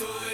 to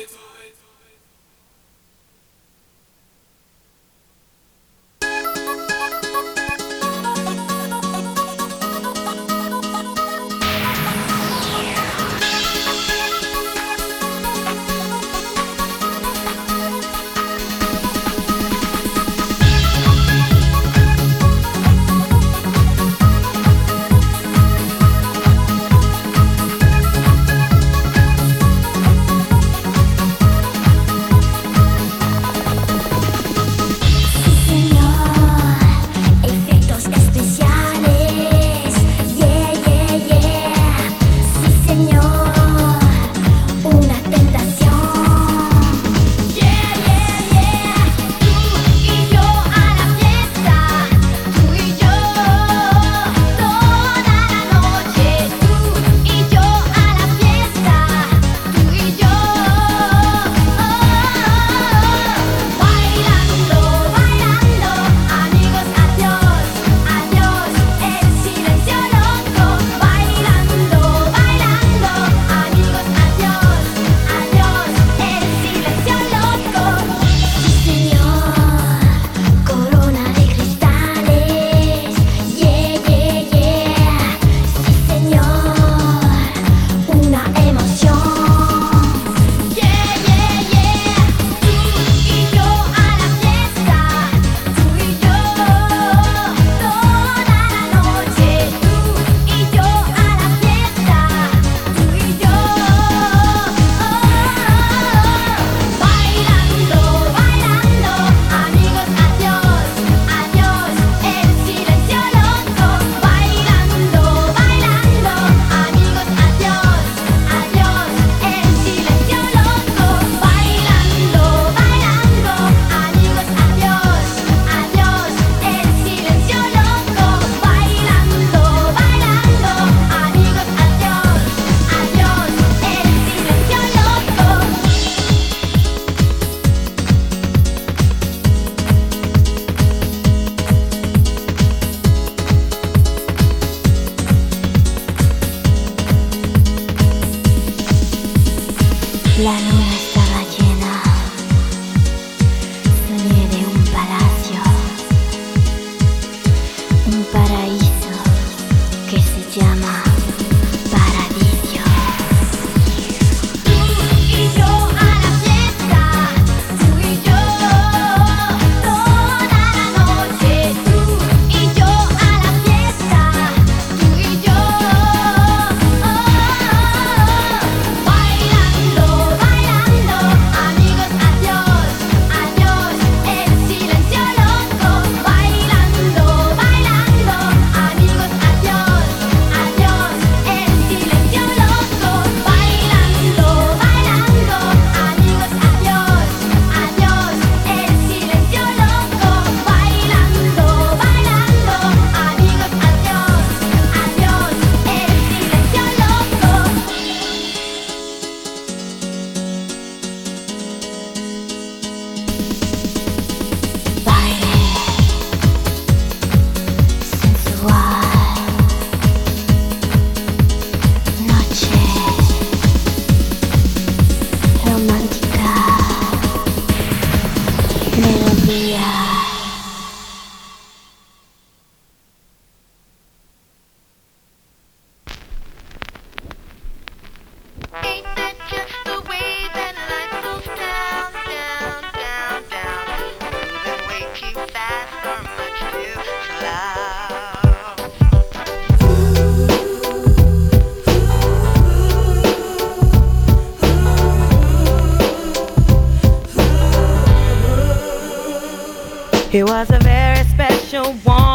He was a very special, warm,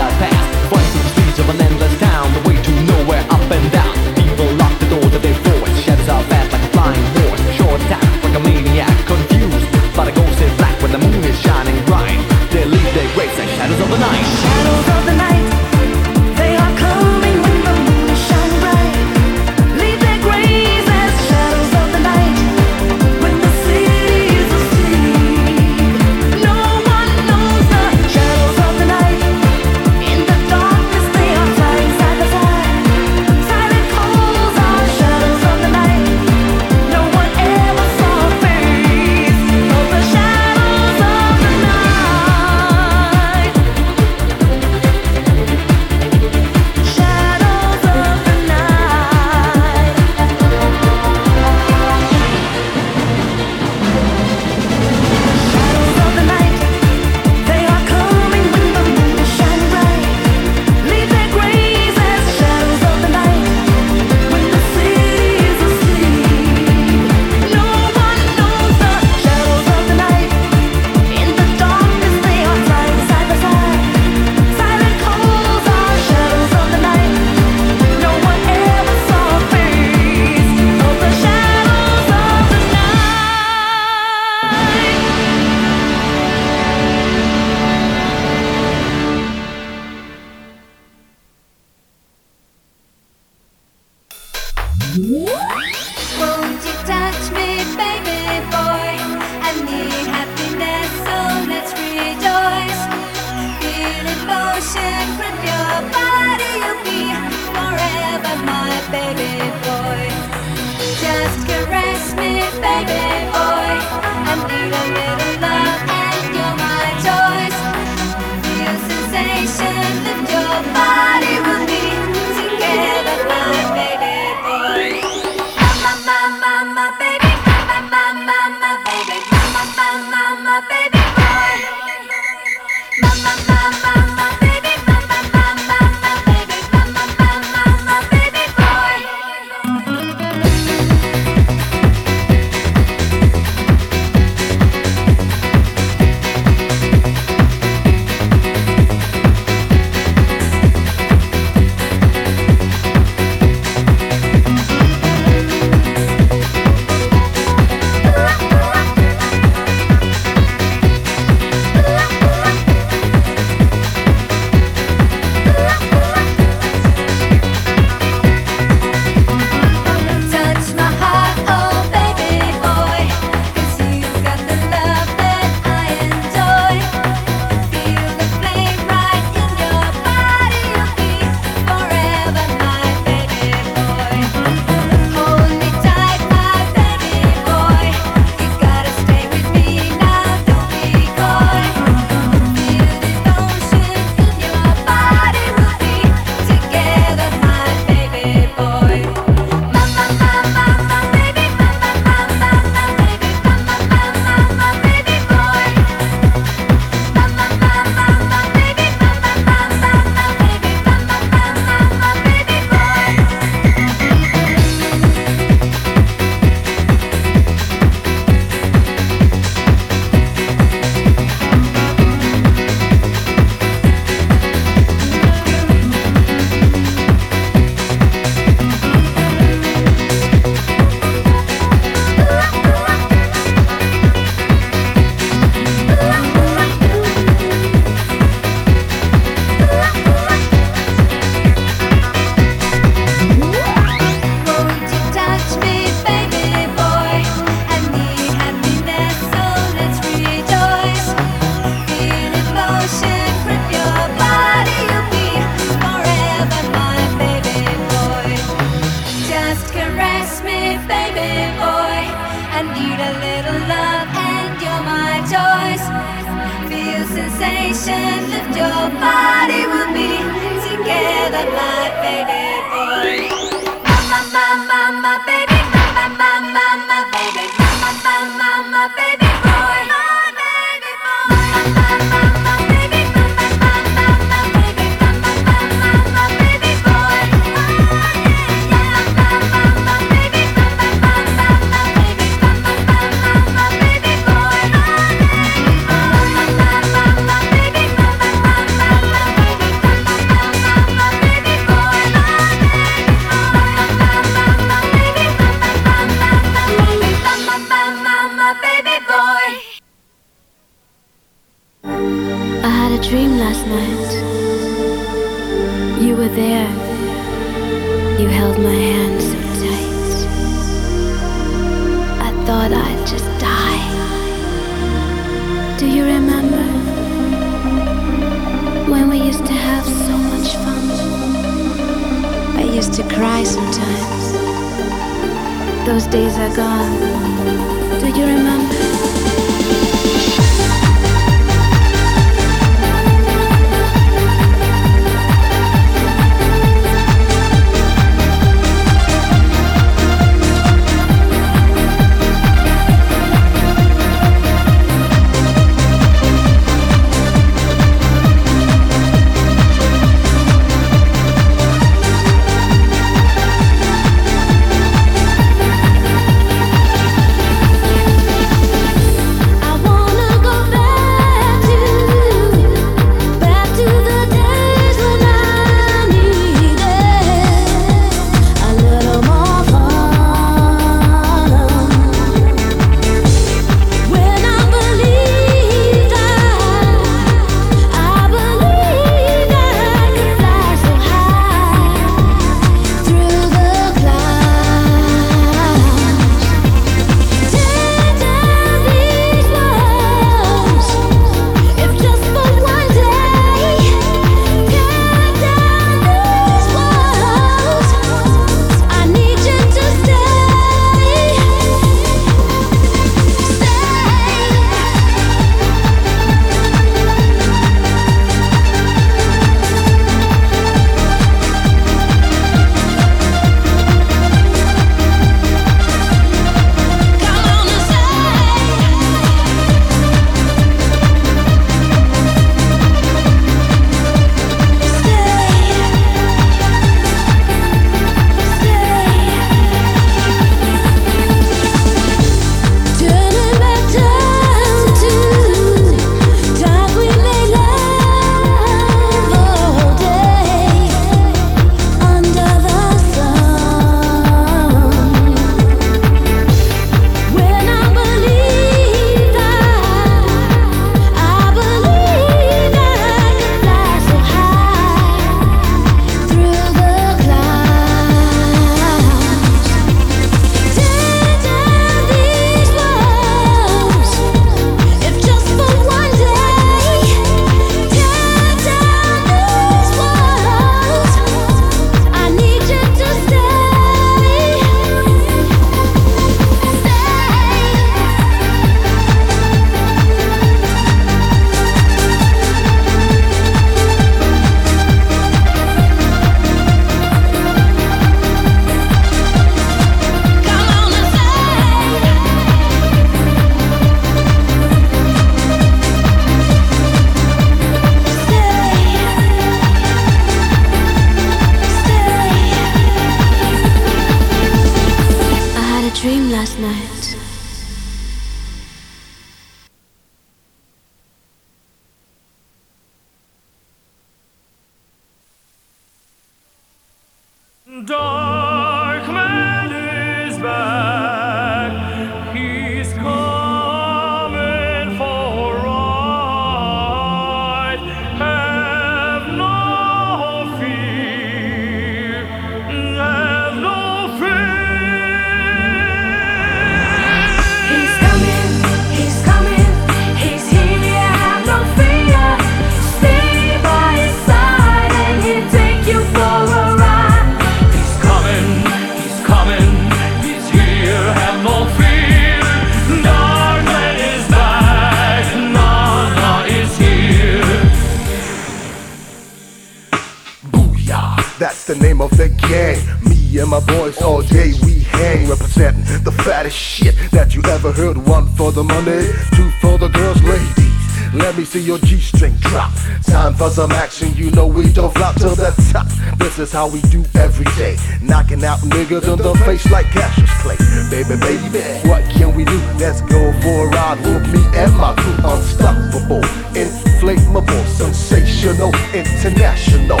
the fattest shit that you ever heard. One for the money, two for the girls, ladies. Let me see your G-string drop. Time for some action, you know we don't flop to the top. This is how we do every day. Knocking out niggas in the face like Cassius Clay. Baby, baby, what can we do? Let's go for a ride with me and my crew. Unstoppable, inflammable, sensational, international.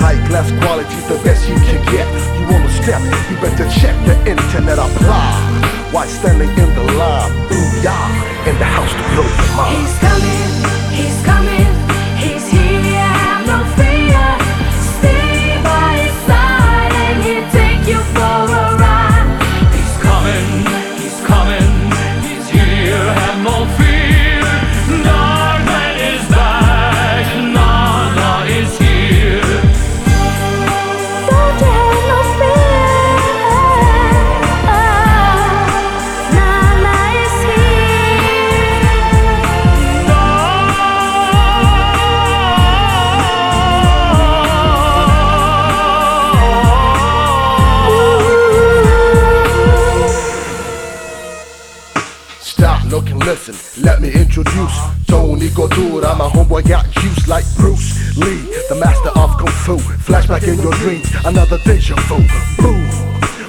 High class quality, the best you can get. You wanna step, you better check the internet apply. Why standing in the line? Ooh, yeah, in the house to blow your mind. He's coming, Homeboy got juice like Bruce Lee, the master of kung fu. Flashback in your dreams, another deja vu. Boom.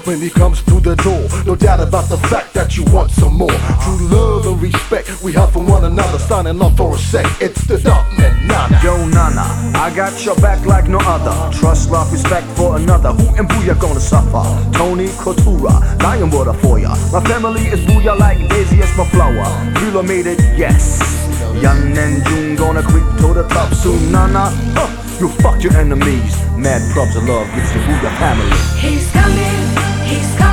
When he comes through the door, no doubt about the fact that you want some more. True love and respect we have for one another. Signing off for a sec, it's the dark man, Nana. Yo, Nana, I got your back like no other. Trust, love, respect for another. Who and Booyah gonna suffer? Toni Cottura, lion water for ya. My family is Booyah like Daisy is my flower. It, yes. Young and June gonna creep to the top soon, Nana. Huh, you fuck your enemies. Mad props of love gives the Booyah family. He's coming, he's coming,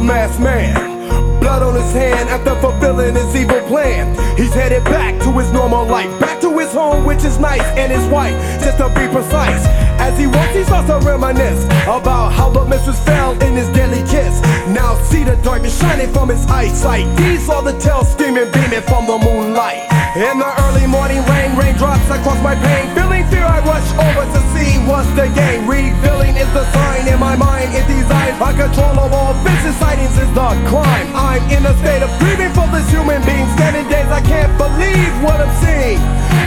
masked man. Blood on his hand after fulfilling his evil plan. He's headed back to his normal life, back to his home, which is nice, and his wife, just to be precise. As he walks, he starts to reminisce about how the mistress fell in his deadly kiss. Now see the darkness shining from his eyesight. These are the tales steaming, beaming from the moonlight. In the early morning rain, raindrops across my pain. Feeling fear, I rush over to see what's the game. Revealing is the sign in my mind. It designs my control of all vicious sightings is the crime. I'm in a state of grieving for this human being. Standing days, I can't believe what I'm seeing.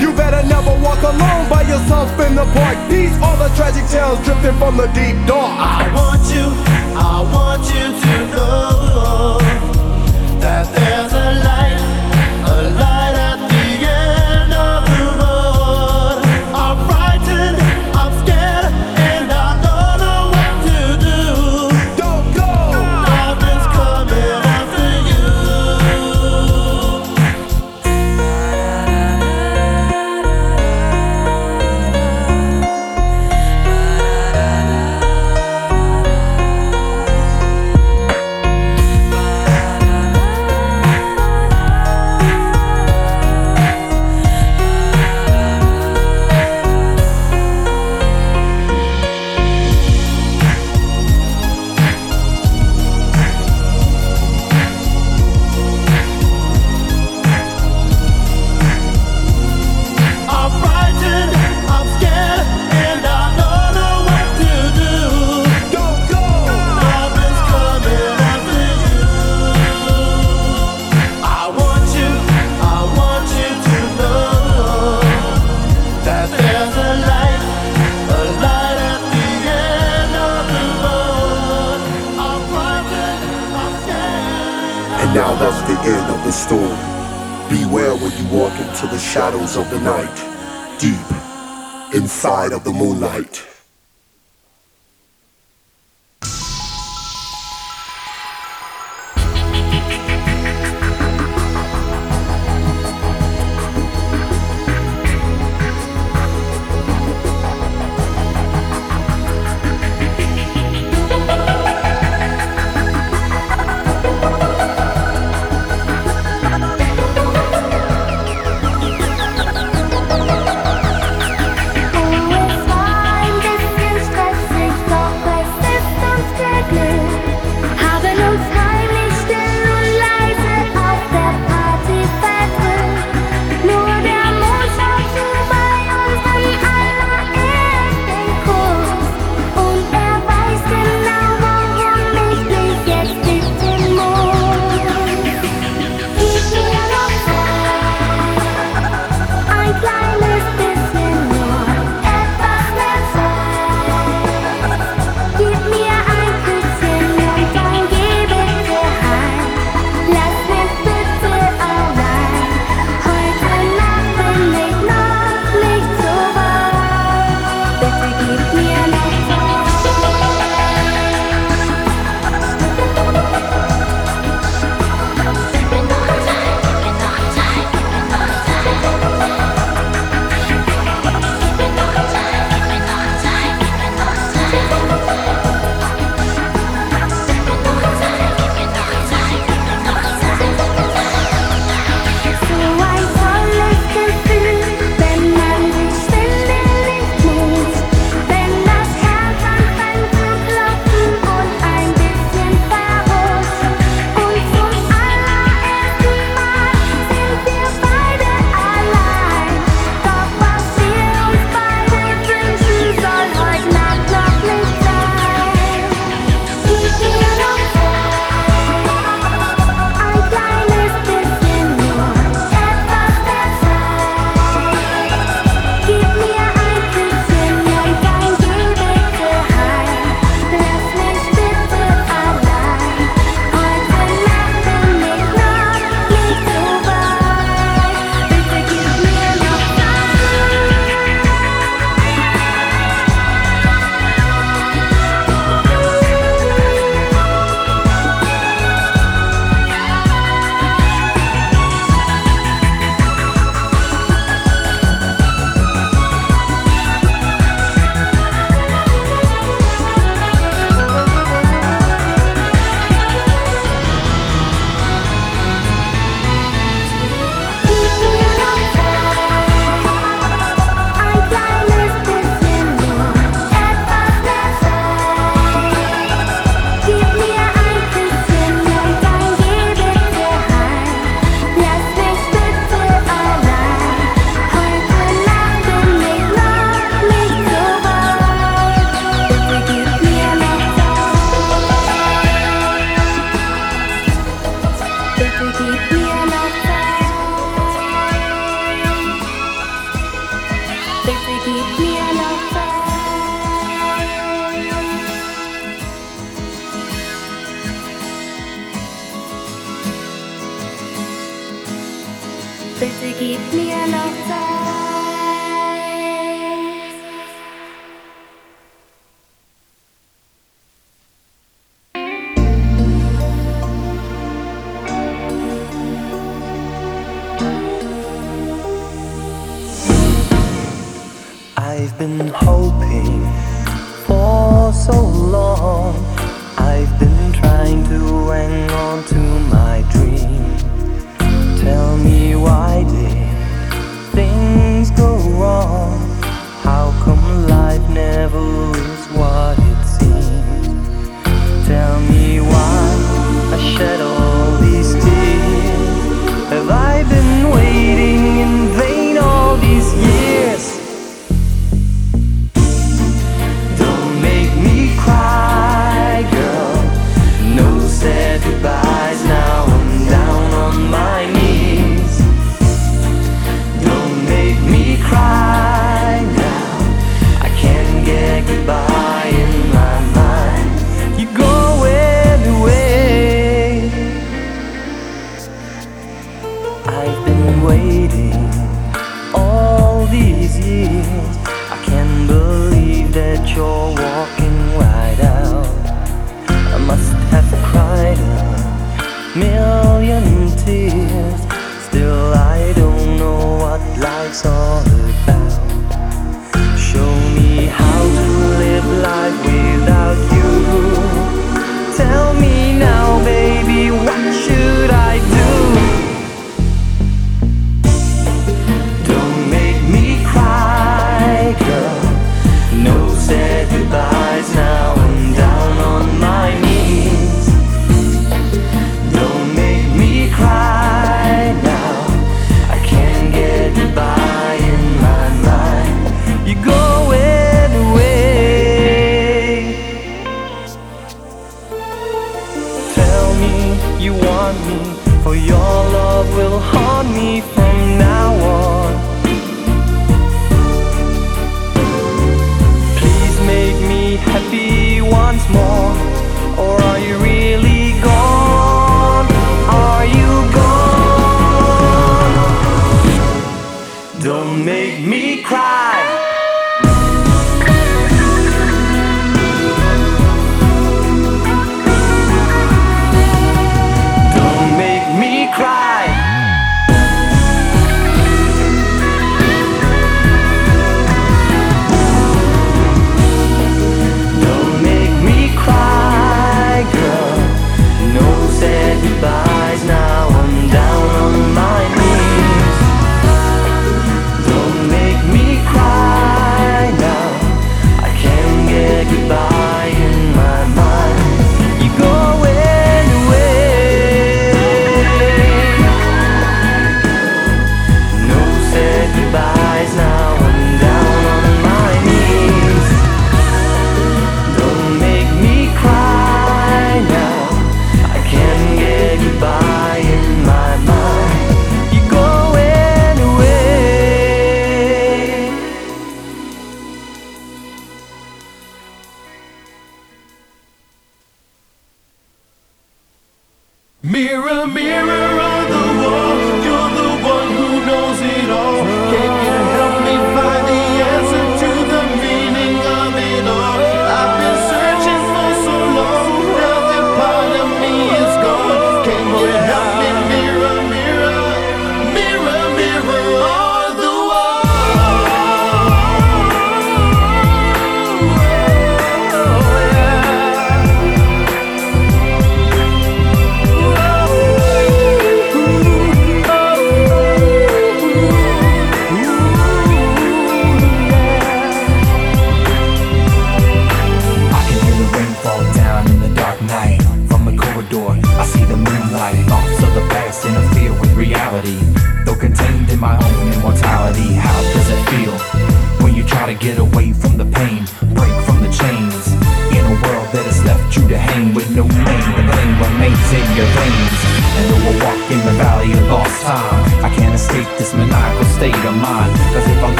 You better never walk alone by yourself in the park. These are the tragic tales drifting from the deep dark. I want you, I want you to know that there's a light, Beware when you walk into the shadows of the night, deep inside of the moonlight.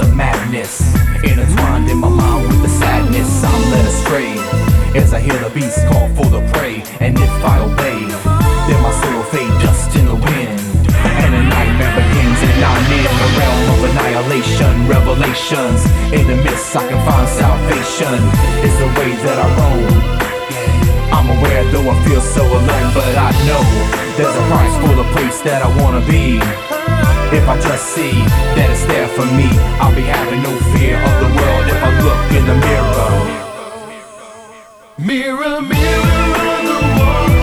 of madness. Intertwined in my mind with the sadness, I'm led astray. As I hear the beast call for the prey, and if I obey, then my soul fade dust in the wind. And a nightmare begins, and I'm in the realm of annihilation. Revelations in the midst, I can find salvation. It's the way that I roam. I'm aware though I feel so alone, but I know there's a price for the place that I wanna be. If I just see that it's there for me, I'll be having no fear of the world if I look in the mirror. Mirror, mirror on the